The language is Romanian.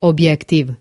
obiectiv.